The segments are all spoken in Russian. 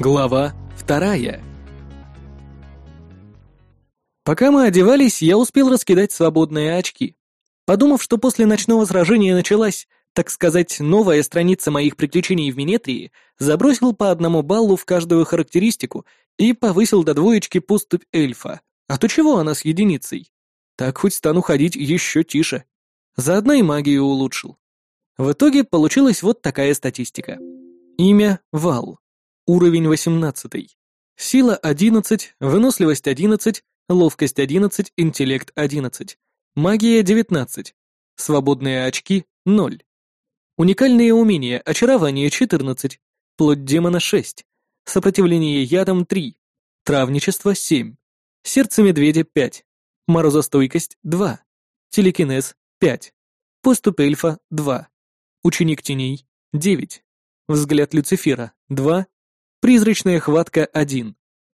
Глава вторая. Пока мы одевались, я успел раскидать свободные очки. Подумав, что после ночного сражения началась, так сказать, новая страница моих приключений в Минетрии, забросил по одному баллу в каждую характеристику и повысил до двоечки поступь эльфа. А то чего она с единицей? Так хоть стану ходить еще тише. Заодно и магию улучшил. В итоге получилась вот такая статистика. Имя — Вал. Уровень 18. Сила 11, выносливость 11, ловкость 11, интеллект 11. Магия 19. Свободные очки 0. Уникальные умения очарование 14, плоть демона 6, сопротивление ядам 3, травничество 7, сердце медведя 5, морозостойкость 2, телекинез 5, поступ эльфа 2, ученик теней 9, взгляд Люцифера 2, Призрачная хватка 1.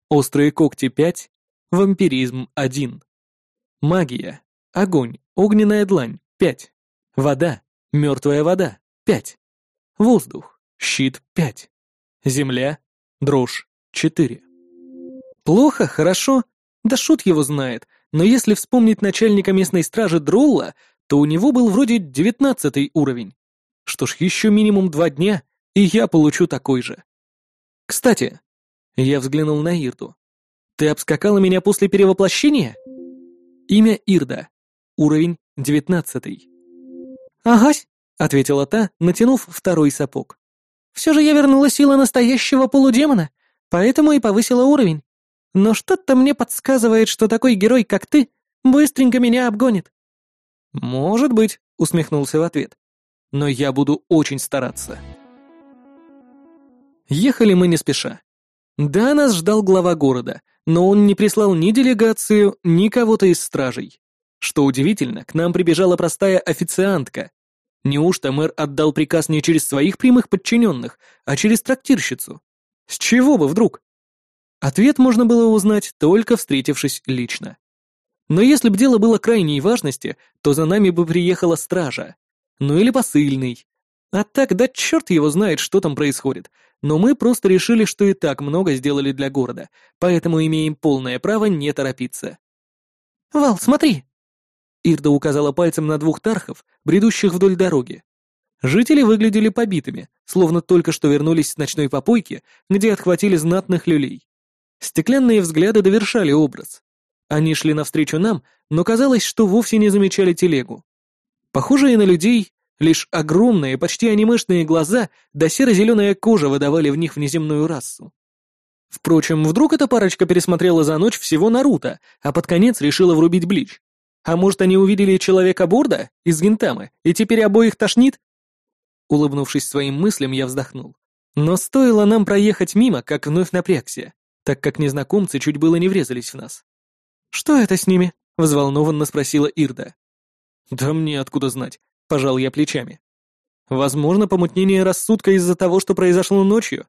Острые когти 5. Вампиризм 1. Магия. Огонь. Огненная длань 5. Вода. Мертвая вода 5. Воздух. Щит 5. Земля. Дрожь 4. Плохо, хорошо? Да шут его знает, но если вспомнить начальника местной стражи Дролла, то у него был вроде девятнадцатый уровень. Что ж, еще минимум два дня, и я получу такой же. «Кстати...» Я взглянул на Ирду. «Ты обскакала меня после перевоплощения?» Имя Ирда. Уровень девятнадцатый. «Агась», — ответила та, натянув второй сапог. «Все же я вернула силы настоящего полудемона, поэтому и повысила уровень. Но что-то мне подсказывает, что такой герой, как ты, быстренько меня обгонит». «Может быть», — усмехнулся в ответ. «Но я буду очень стараться». Ехали мы не спеша. Да, нас ждал глава города, но он не прислал ни делегацию, ни кого-то из стражей. Что удивительно, к нам прибежала простая официантка. Неужто мэр отдал приказ не через своих прямых подчиненных, а через трактирщицу? С чего бы вдруг? Ответ можно было узнать, только встретившись лично. Но если бы дело было крайней важности, то за нами бы приехала стража. Ну или посыльный. А так, да черт его знает, что там происходит но мы просто решили, что и так много сделали для города, поэтому имеем полное право не торопиться. «Вал, смотри!» Ирда указала пальцем на двух тархов, бредущих вдоль дороги. Жители выглядели побитыми, словно только что вернулись с ночной попойки, где отхватили знатных люлей. Стеклянные взгляды довершали образ. Они шли навстречу нам, но казалось, что вовсе не замечали телегу. Похожие на людей, Лишь огромные, почти анимешные глаза да серо-зеленая кожа выдавали в них внеземную расу. Впрочем, вдруг эта парочка пересмотрела за ночь всего Наруто, а под конец решила врубить Блич. А может, они увидели человека Борда из Гентамы, и теперь обоих тошнит? Улыбнувшись своим мыслям, я вздохнул. Но стоило нам проехать мимо, как вновь напрягся, так как незнакомцы чуть было не врезались в нас. «Что это с ними?» — взволнованно спросила Ирда. «Да мне откуда знать. Пожал я плечами. Возможно, помутнение рассудка из-за того, что произошло ночью.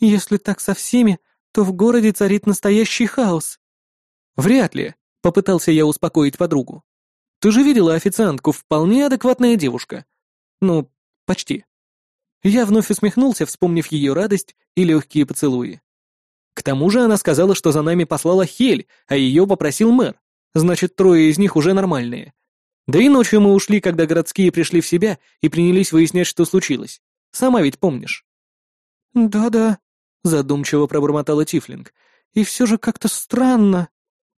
Если так со всеми, то в городе царит настоящий хаос. Вряд ли, попытался я успокоить подругу. Ты же видела официантку, вполне адекватная девушка. Ну, почти. Я вновь усмехнулся, вспомнив ее радость и легкие поцелуи. К тому же она сказала, что за нами послала Хель, а ее попросил мэр. Значит, трое из них уже нормальные, да и ночью мы ушли, когда городские пришли в себя и принялись выяснять, что случилось. Сама ведь помнишь?» «Да-да», — задумчиво пробормотала Тифлинг. «И все же как-то странно.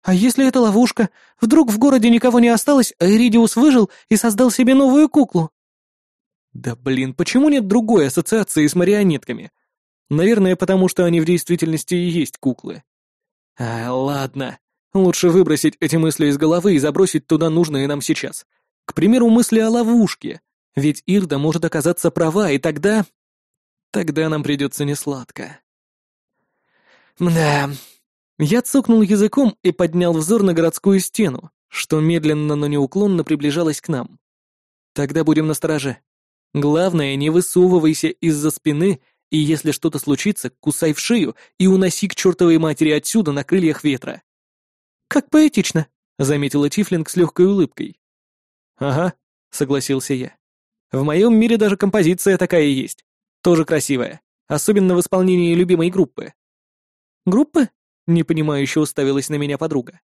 А если это ловушка? Вдруг в городе никого не осталось, а Иридиус выжил и создал себе новую куклу?» «Да блин, почему нет другой ассоциации с марионетками? Наверное, потому что они в действительности и есть куклы». «А, ладно. Лучше выбросить эти мысли из головы и забросить туда нужные нам сейчас. К примеру, мысли о ловушке. Ведь Ирда может оказаться права, и тогда... Тогда нам придется несладко. Да. Я цокнул языком и поднял взор на городскую стену, что медленно, но неуклонно приближалась к нам. Тогда будем настороже. Главное, не высовывайся из-за спины, и если что-то случится, кусай в шею и уноси к чертовой матери отсюда на крыльях ветра. «Как поэтично», — заметила Тифлинг с легкой улыбкой. «Ага», — согласился я. «В моем мире даже композиция такая есть. Тоже красивая. особенно в исполнении любимой группы. «Группы?» — непонимающе уставилась на меня подруга.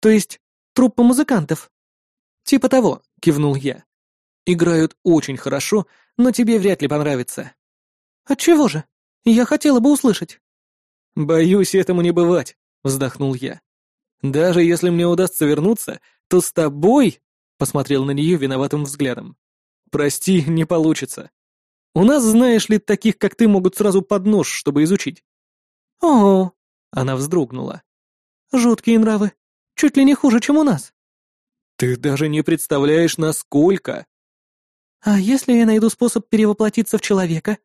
«То есть труппа музыкантов?» «Типа того», — кивнул я. «Играют очень хорошо, но тебе вряд ли понравится». «Отчего же? Я хотела бы услышать». «Боюсь, этому не бывать», — вздохнул я. «Даже если мне удастся вернуться, то с тобой...» — посмотрел на нее виноватым взглядом. «Прости, не получится. У нас, знаешь ли, таких, как ты, могут сразу под нож, чтобы изучить». «О, она вздрогнула. «Жуткие нравы. Чуть ли не хуже, чем у нас». «Ты даже не представляешь, насколько...» «А если я найду способ перевоплотиться в человека?»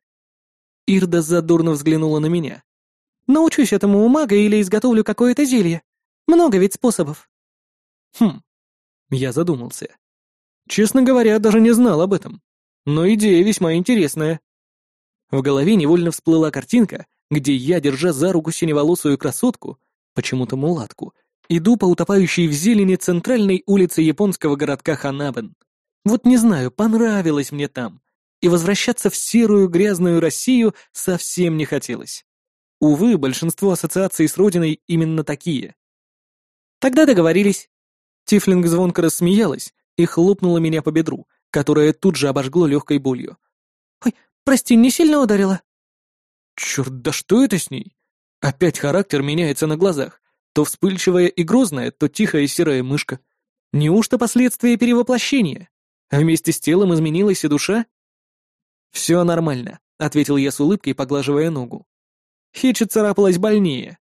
Ирда задурно взглянула на меня. «Научусь этому у мага или изготовлю какое-то зелье. Много ведь способов». «Хм...» Я задумался. Честно говоря, даже не знал об этом. Но идея весьма интересная. В голове невольно всплыла картинка, где я, держа за руку синеволосую красотку, почему-то мулатку, иду по утопающей в зелени центральной улице японского городка Ханабен. Вот не знаю, понравилось мне там, и возвращаться в серую грязную Россию совсем не хотелось. Увы, большинство ассоциаций с родиной именно такие. Тогда договорились. Тифлинг звонко рассмеялась и хлопнула меня по бедру, которое тут же обожгло легкой болью. «Ой, прости, не сильно ударила?» Черт, да что это с ней? Опять характер меняется на глазах. То вспыльчивая и грозная, то тихая серая мышка. Неужто последствия перевоплощения? А вместе с телом изменилась и душа? «Все нормально», — ответил я с улыбкой, поглаживая ногу. Хитчи царапалась больнее.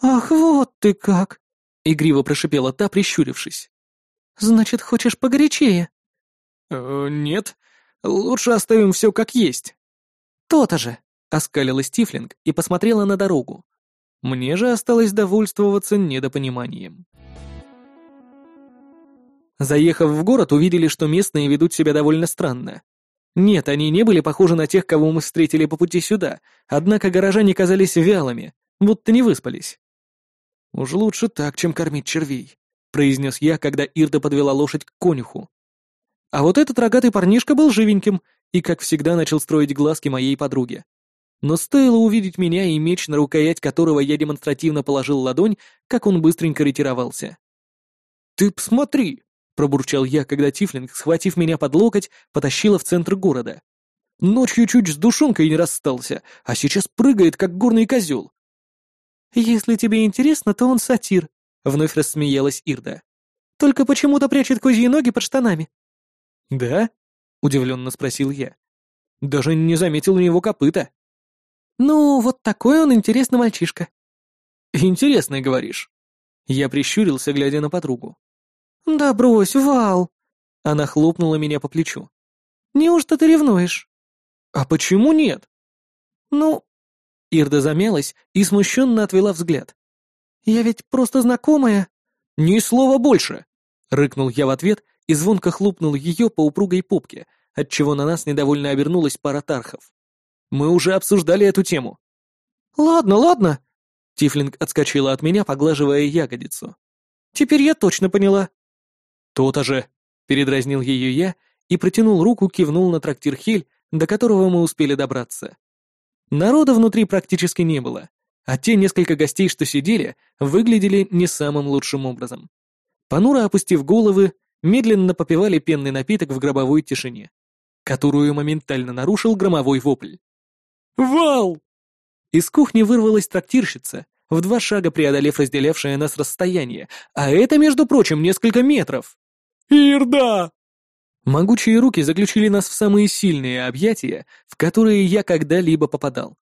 «Ах, вот ты как!» — игриво прошипела та, прищурившись. «Значит, хочешь погорячее?» «Э, «Нет, лучше оставим все как есть». «То-то же!» Оскалилась Тифлинг и посмотрела на дорогу. Мне же осталось довольствоваться недопониманием. Заехав в город, увидели, что местные ведут себя довольно странно. Нет, они не были похожи на тех, кого мы встретили по пути сюда, однако горожане казались вялыми, будто не выспались. «Уж лучше так, чем кормить червей», — произнес я, когда Ирда подвела лошадь к конюху. А вот этот рогатый парнишка был живеньким и, как всегда, начал строить глазки моей подруге. Но стоило увидеть меня и меч, на рукоять которого я демонстративно положил ладонь, как он быстренько ретировался. «Ты посмотри!» — пробурчал я, когда Тифлинг, схватив меня под локоть, потащила в центр города. Ночью чуть с душонкой не расстался, а сейчас прыгает, как горный козел. «Если тебе интересно, то он сатир», — вновь рассмеялась Ирда. «Только почему-то прячет козьи ноги под штанами». «Да?» — удивленно спросил я. «Даже не заметил у него копыта». «Ну, вот такой он интересный мальчишка». «Интересный, говоришь?» Я прищурился, глядя на подругу. «Да брось, Вал!» Она хлопнула меня по плечу. «Неужто ты ревнуешь?» «А почему нет?» «Ну...» Ирда замялась и смущенно отвела взгляд. «Я ведь просто знакомая». «Ни слова больше!» Рыкнул я в ответ и звонко хлопнул ее по упругой попке, отчего на нас недовольно обернулась пара тархов. Мы уже обсуждали эту тему». «Ладно, ладно». Тифлинг отскочила от меня, поглаживая ягодицу. «Теперь я точно поняла». «То-то же», — передразнил ее я и протянул руку, кивнул на трактир Хель, до которого мы успели добраться. Народа внутри практически не было, а те несколько гостей, что сидели, выглядели не самым лучшим образом. Понуро опустив головы, медленно попивали пенный напиток в гробовой тишине, которую моментально нарушил громовой вопль. Вал!» Из кухни вырвалась трактирщица, в два шага преодолев разделявшее нас расстояние, а это, между прочим, несколько метров. «Ирда!» Могучие руки заключили нас в самые сильные объятия, в которые я когда-либо попадал.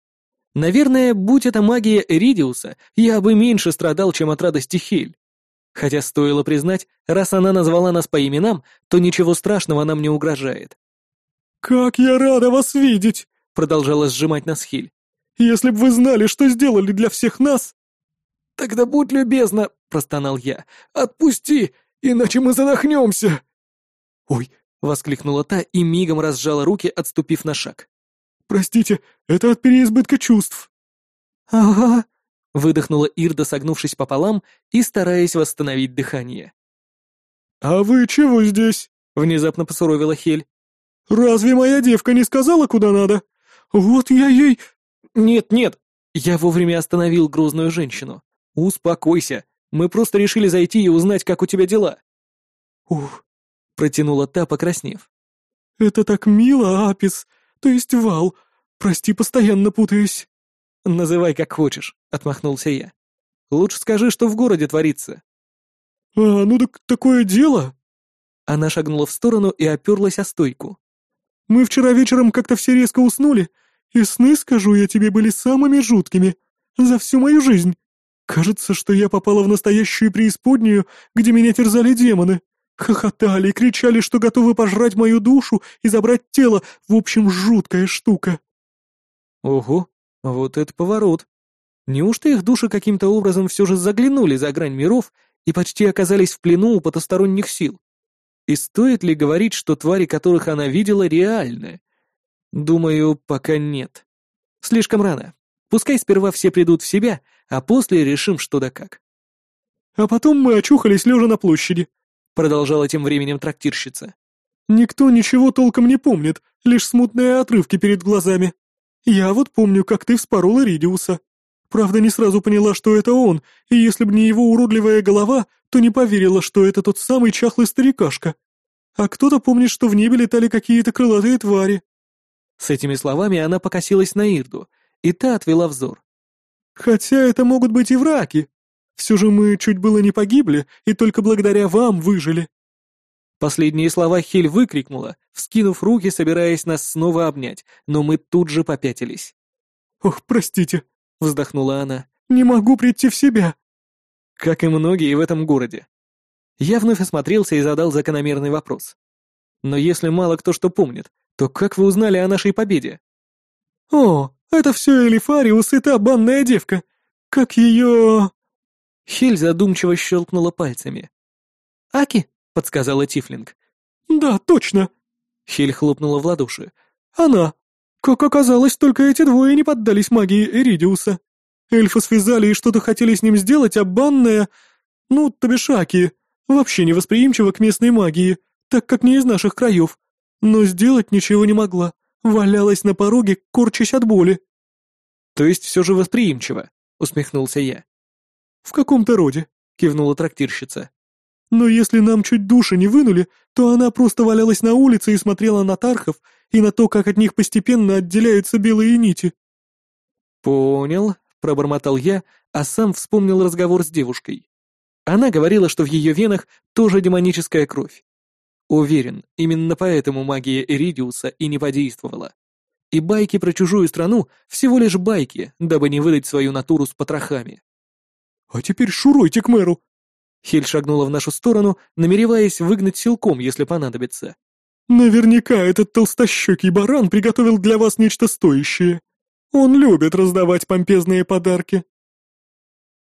Наверное, будь это магия Эридиуса, я бы меньше страдал, чем от радости Хель. Хотя стоило признать, раз она назвала нас по именам, то ничего страшного нам не угрожает. «Как я рада вас видеть!» продолжала сжимать нас Хиль. «Если б вы знали, что сделали для всех нас...» «Тогда будь любезна», — простонал я, — «отпусти, иначе мы задохнемся!» «Ой!» — воскликнула та и мигом разжала руки, отступив на шаг. «Простите, это от переизбытка чувств». «Ага», — выдохнула Ирда, согнувшись пополам и стараясь восстановить дыхание. «А вы чего здесь?» — внезапно посуровила Хель. «Разве моя девка не сказала, куда надо?» «Вот я ей...» нет, нет!» Я вовремя остановил грозную женщину. «Успокойся. Мы просто решили зайти и узнать, как у тебя дела». «Ух», — протянула та, покраснев. «Это так мило, Апис, то есть Вал. Прости, постоянно путаюсь». «Называй как хочешь», — отмахнулся я. «Лучше скажи, что в городе творится». «А, ну так такое дело». Она шагнула в сторону и оперлась о стойку. «Мы вчера вечером как-то все резко уснули, и сны, скажу я тебе, были самыми жуткими за всю мою жизнь. Кажется, что я попала в настоящую преисподнюю, где меня терзали демоны. Хохотали, кричали, что готовы пожрать мою душу и забрать тело. В общем, жуткая штука. Ого, вот это поворот. Неужто их души каким-то образом все же заглянули за грань миров и почти оказались в плену у потусторонних сил? И стоит ли говорить, что твари, которых она видела, реальны? Думаю, пока нет. Слишком рано. Пускай сперва все придут в себя, а после решим что да как. А потом мы очухались лежа на площади, продолжала тем временем трактирщица. Никто ничего толком не помнит, лишь смутные отрывки перед глазами. Я вот помню, как ты вспорол Иридиуса. Правда, не сразу поняла, что это он, и если бы не его уродливая голова, то не поверила, что это тот самый чахлый старикашка. А кто-то помнит, что в небе летали какие-то крылатые твари. С этими словами она покосилась на Ирду, и та отвела взор. «Хотя это могут быть и враки. Все же мы чуть было не погибли, и только благодаря вам выжили». Последние слова Хель выкрикнула, вскинув руки, собираясь нас снова обнять, но мы тут же попятились. «Ох, простите», — вздохнула она, — «не могу прийти в себя». Как и многие в этом городе. Я вновь осмотрелся и задал закономерный вопрос. Но если мало кто что помнит, то как вы узнали о нашей победе? О, это все Элифариус и та банная девка. Как ее... Хель задумчиво щелкнула пальцами. «Аки?» — подсказала Тифлинг. «Да, точно!» Хель хлопнула в ладоши. «Она! Как оказалось, только эти двое не поддались магии Эридиуса. Эльфы связали и что-то хотели с ним сделать, а банная... Ну, то бишь Аки, вообще невосприимчива к местной магии, так как не из наших краев но сделать ничего не могла, валялась на пороге, корчась от боли. «То есть все же восприимчиво?» — усмехнулся я. «В каком-то роде», — кивнула трактирщица. «Но если нам чуть души не вынули, то она просто валялась на улице и смотрела на тархов и на то, как от них постепенно отделяются белые нити». «Понял», — пробормотал я, а сам вспомнил разговор с девушкой. Она говорила, что в ее венах тоже демоническая кровь. Уверен, именно поэтому магия Эридиуса и не подействовала. И байки про чужую страну всего лишь байки, дабы не выдать свою натуру с потрохами. «А теперь шуруйте к мэру!» Хель шагнула в нашу сторону, намереваясь выгнать силком, если понадобится. «Наверняка этот толстощекий баран приготовил для вас нечто стоящее. Он любит раздавать помпезные подарки».